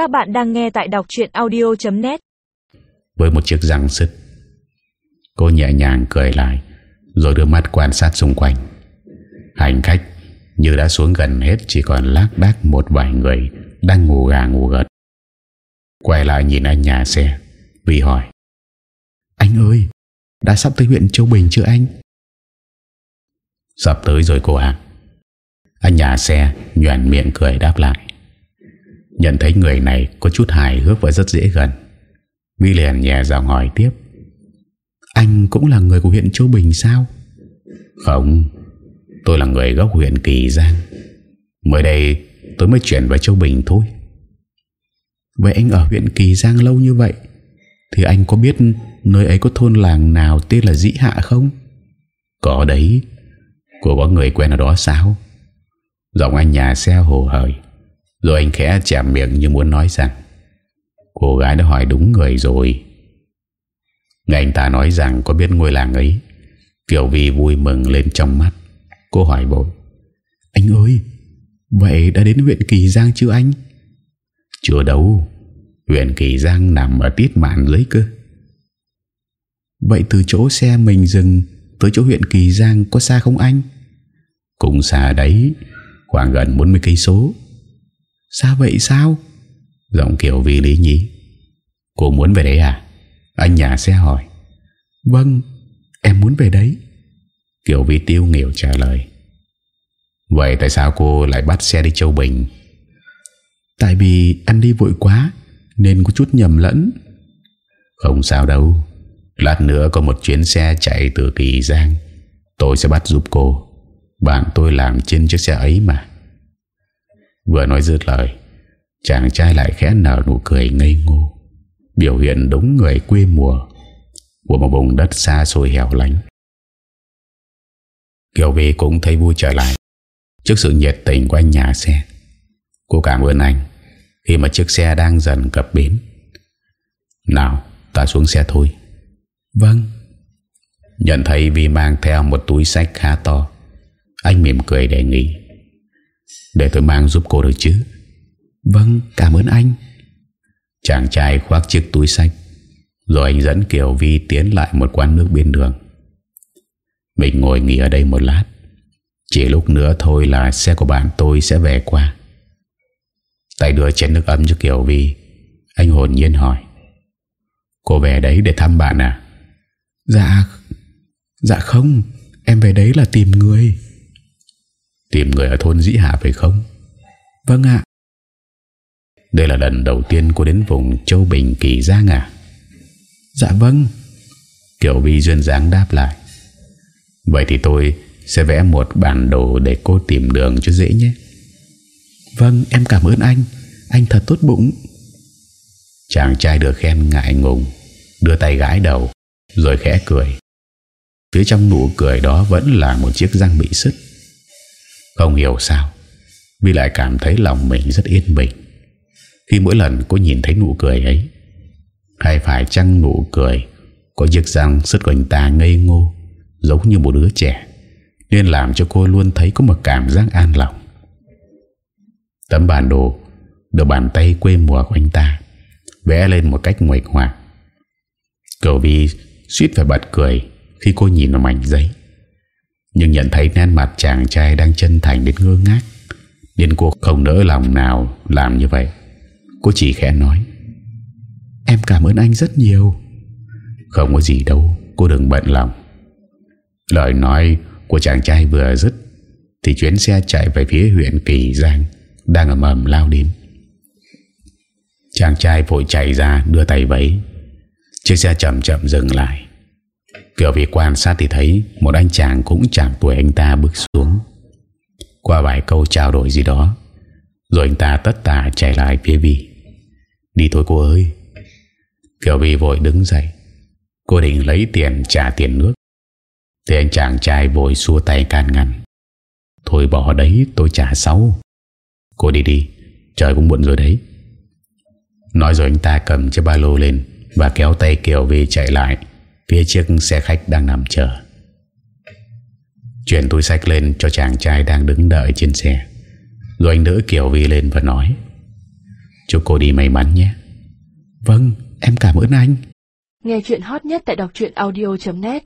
Các bạn đang nghe tại đọc chuyện audio.net Với một chiếc răng sứt, Cô nhẹ nhàng cười lại, Rồi đưa mắt quan sát xung quanh. Hành khách như đã xuống gần hết Chỉ còn lác đác một vài người Đang ngủ gà ngủ gật. Quay lại nhìn anh nhà xe Vì hỏi, Anh ơi, Đã sắp tới huyện Châu Bình chưa anh? Sắp tới rồi cô ạ. Anh nhà xe nhoàn miệng cười đáp lại Nhận thấy người này có chút hài hước và rất dễ gần Vi liền nhẹ giọng hỏi tiếp Anh cũng là người của huyện Châu Bình sao? Không, Tôi là người gốc huyện Kỳ Giang Mới đây tôi mới chuyển vào Châu Bình thôi Vậy anh ở huyện Kỳ Giang lâu như vậy, Thì anh có biết nơi ấy có thôn làng nào tên là Dĩ Hạ không? Có đấy Cô có người quen ở đó sao? Giọng anh nhà xe hồ hởi rồi anh khẽ chạm miệng như muốn nói rằng, Cô gái đã hỏi đúng người rồi. Nghe anh ta nói rằng có biết ngôi làng ấy, Kiều Vi vui mừng lên trong mắt. Cô hỏi vội, Anh ơi, Vậy đã đến huyện Kỳ Giang chưa anh? Chưa đâu, Huyện Kỳ Giang nằm ở tiết mạn lấy cơ. Vậy từ chỗ xe mình dừng Tới chỗ huyện Kỳ Giang có xa không anh? Cũng xa đấy, Khoảng gần 40 cây số. Xa vậy sao? Giọng kiểu vì lý nhí. Cô muốn về đấy à? Anh nhà xe hỏi. Vâng em muốn về đấy. Kiều Vi tiêu nghỉu trả lời. Vậy tại sao cô lại bắt xe đi Châu Bình? Tại vì anh đi vội quá Nên có chút nhầm lẫn. Không sao đâu. Lát nữa có một chuyến xe chạy từ Kỳ Giang. Tôi sẽ bắt giúp cô. Bạn tôi làm trên chiếc xe ấy mà Vừa nói dứt lời, Chàng trai lại khẽ nở nụ cười ngây ngô, Biểu hiện đúng người quê mùa Của một vùng đất xa xôi hẻo lánh. Kiều Vi cũng thấy vui trở lại Trước sự nhiệt tình của anh nhà xe. Cô cảm ơn anh Khi mà chiếc xe đang dần cập bến. Nào, ta xuống xe thôi. Vâng. Nhận thấy Vi mang theo một túi sách khá to, Anh mỉm cười đề nghị. Để tôi mang giúp cô được chứ? Vâng cảm ơn anh. Chàng trai khoác chiếc túi sách Rồi anh dẫn Kiều Vi tiến lại một quán nước bên đường. Mình ngồi nghỉ ở đây một lát. Chỉ lúc nữa thôi là xe của bạn tôi sẽ về qua. Tay đưa chén nước ấm cho Kiều Vi. Anh hồn nhiên hỏi, Cô về đấy để thăm bạn à? Dạ Dạ không. Em về đấy là tìm người. Tìm người ở thôn Dĩ Hạ phải không? Vâng ạ. Đây là lần đầu tiên cô đến vùng Châu Bình, Kỳ Giang à? Dạ vâng. Kiều Vi duyên dáng đáp lại. Vậy thì tôi sẽ vẽ một bản đồ để cô tìm đường cho dễ nhé. Vâng em cảm ơn anh. Anh thật tốt bụng. Chàng trai được khen ngại ngùng, Đưa tay gái đầu, Rồi khẽ cười. Phía trong nụ cười đó vẫn là một chiếc răng bị sứt. Không hiểu sao? Vi lại cảm thấy lòng mình rất yên bình. Khi mỗi lần cô nhìn thấy nụ cười ấy, Hay phải chăng nụ cười Có chiếc răng sức của anh ta ngây ngô, Giống như một đứa trẻ, Nên làm cho cô luôn thấy có một cảm giác an lòng. Tấm bản đồ Được bàn tay quê mùa của anh ta, Vẽ lên một cách nguệch ngoạc. Cầu Vi suýt phải bật cười Khi cô nhìn vào mảnh giấy. Nhưng nhận thấy nét mặt chàng trai Đang chân thành đến ngơ ngác. Nên cô không nỡ lòng nào Làm như vậy. Cô chỉ khẽ nói, Em cảm ơn anh rất nhiều. Không có gì đâu, Cô đừng bận lòng. Lời nói của chàng trai vừa dứt, Thì chuyến xe chạy về phía huyện Kỳ Giang Đang ở mầm lao đến. Chàng trai vội chạy ra đưa tay vấy Chiếc xe chậm chậm dừng lại. Kiểu vì quan sát thì thấy Một anh chàng cũng chẳng tuổi anh ta bước xuống. Qua vài câu trao đổi gì đó, Rồi anh ta tất tả chạy lại phía Vi. Đi thôi cô ơi. Kiều Vi vội đứng dậy. Cô định lấy tiền trả tiền nước. Thì anh chàng trai vội xua tay can ngăn. Thôi bỏ đấy, tôi trả sau. Cô đi đi, Trời cũng muộn rồi đấy. Nói rồi anh ta cầm chiếc ba lô lên Và kéo tay Kiều Vi chạy lại. Phía chiếc xe khách đang nằm chờ. Chuyển túi sách lên cho chàng trai đang đứng đợi trên xe. Rồi anh đỡ Kiều Vi lên và nói Chúc cô đi may mắn nhé. Vâng em cảm ơn anh. Nghe chuyện hot nhất tại đọc audio.net